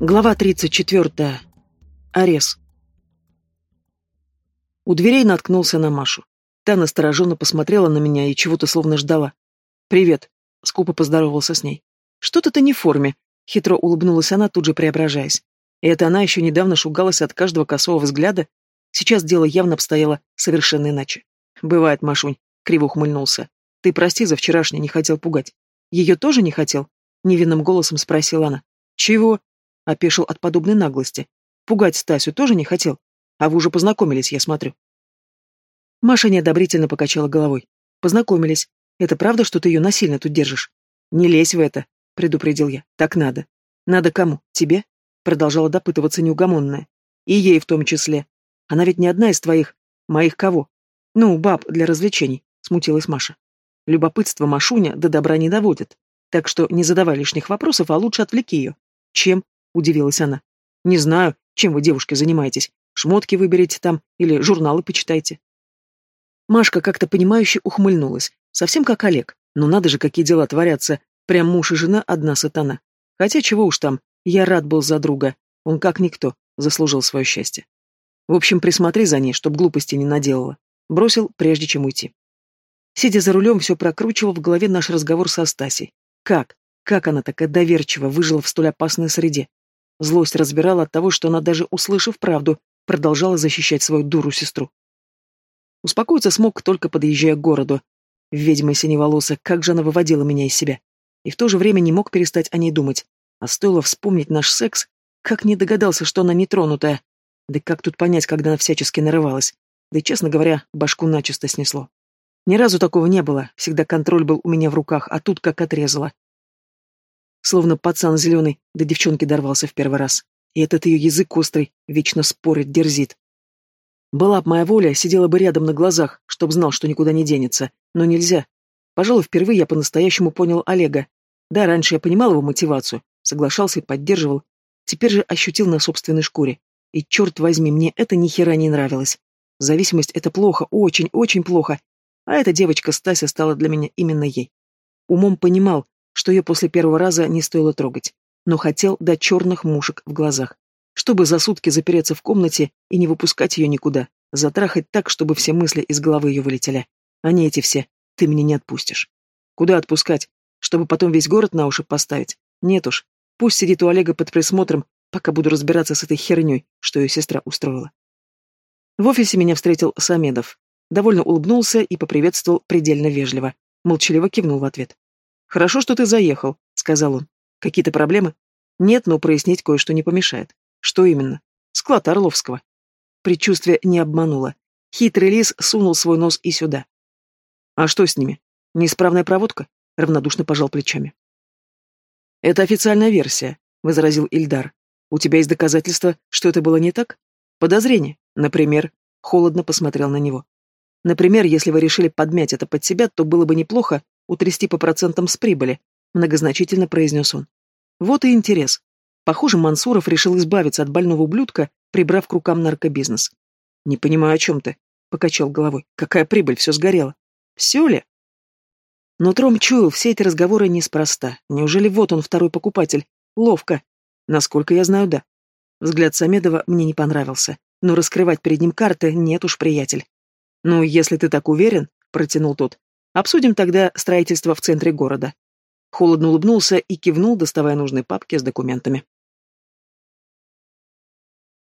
Глава 34. Арес. У дверей наткнулся на Машу. Та настороженно посмотрела на меня и чего-то словно ждала. «Привет», — скупо поздоровался с ней. «Что-то ты не в форме», — хитро улыбнулась она, тут же преображаясь. И это она еще недавно шугалась от каждого косого взгляда. Сейчас дело явно обстояло совершенно иначе. «Бывает, Машунь», — криво ухмыльнулся. «Ты прости за вчерашнее, не хотел пугать». «Ее тоже не хотел?» — невинным голосом спросила она. «Чего?» Опешил от подобной наглости. Пугать Стасю тоже не хотел. А вы уже познакомились, я смотрю. Маша неодобрительно покачала головой. Познакомились. Это правда, что ты ее насильно тут держишь? Не лезь в это, предупредил я. Так надо. Надо кому? Тебе? Продолжала допытываться неугомонная. И ей в том числе. Она ведь не одна из твоих. Моих кого? Ну, баб для развлечений, смутилась Маша. Любопытство Машуня до добра не доводит. Так что не задавай лишних вопросов, а лучше отвлеки ее. Чем? — удивилась она. «Не знаю, чем вы, девушки, занимаетесь. Шмотки выберете там или журналы почитайте». Машка как-то понимающе ухмыльнулась, совсем как Олег. Но надо же, какие дела творятся. Прям муж и жена одна сатана. Хотя чего уж там, я рад был за друга. Он как никто заслужил свое счастье. В общем, присмотри за ней, чтоб глупости не наделала. Бросил, прежде чем уйти. Сидя за рулем, все прокручивал в голове наш разговор со Стасей. Как? Как она такая доверчива выжила в столь опасной среде? Злость разбирала от того, что она даже, услышав правду, продолжала защищать свою дуру-сестру. Успокоиться смог, только подъезжая к городу. Ведьма синеволоса, как же она выводила меня из себя. И в то же время не мог перестать о ней думать. А стоило вспомнить наш секс, как не догадался, что она нетронутая. Да как тут понять, когда она всячески нарывалась? Да и, честно говоря, башку начисто снесло. Ни разу такого не было, всегда контроль был у меня в руках, а тут как отрезало. Словно пацан зеленый, до девчонки дорвался в первый раз. И этот ее язык острый, вечно спорит, дерзит. Была б моя воля, сидела бы рядом на глазах, чтоб знал, что никуда не денется. Но нельзя. Пожалуй, впервые я по-настоящему понял Олега. Да, раньше я понимал его мотивацию, соглашался и поддерживал. Теперь же ощутил на собственной шкуре. И, черт возьми, мне это ни хера не нравилось. Зависимость — это плохо, очень-очень плохо. А эта девочка Стася стала для меня именно ей. Умом понимал, что ее после первого раза не стоило трогать, но хотел до черных мушек в глазах, чтобы за сутки запереться в комнате и не выпускать ее никуда, затрахать так, чтобы все мысли из головы ее вылетели. Они эти все. Ты меня не отпустишь. Куда отпускать? Чтобы потом весь город на уши поставить? Нет уж. Пусть сидит у Олега под присмотром, пока буду разбираться с этой херней, что ее сестра устроила. В офисе меня встретил Самедов. Довольно улыбнулся и поприветствовал предельно вежливо. Молчаливо кивнул в ответ. «Хорошо, что ты заехал», — сказал он. «Какие-то проблемы?» «Нет, но прояснить кое-что не помешает». «Что именно?» «Склад Орловского». Предчувствие не обмануло. Хитрый лис сунул свой нос и сюда. «А что с ними? Неисправная проводка?» — равнодушно пожал плечами. «Это официальная версия», — возразил Ильдар. «У тебя есть доказательства, что это было не так? Подозрение, например». Холодно посмотрел на него. «Например, если вы решили подмять это под себя, то было бы неплохо утрясти по процентам с прибыли, многозначительно произнес он. Вот и интерес. Похоже, Мансуров решил избавиться от больного ублюдка, прибрав к рукам наркобизнес. Не понимаю, о чем ты, покачал головой. Какая прибыль, все сгорело. Все ли? Но Тром чуял, все эти разговоры неспроста. Неужели вот он, второй покупатель? Ловко. Насколько я знаю, да. Взгляд Самедова мне не понравился. Но раскрывать перед ним карты нет уж, приятель. «Ну, если ты так уверен», — протянул тот, Обсудим тогда строительство в центре города. Холодно улыбнулся и кивнул, доставая нужные папки с документами.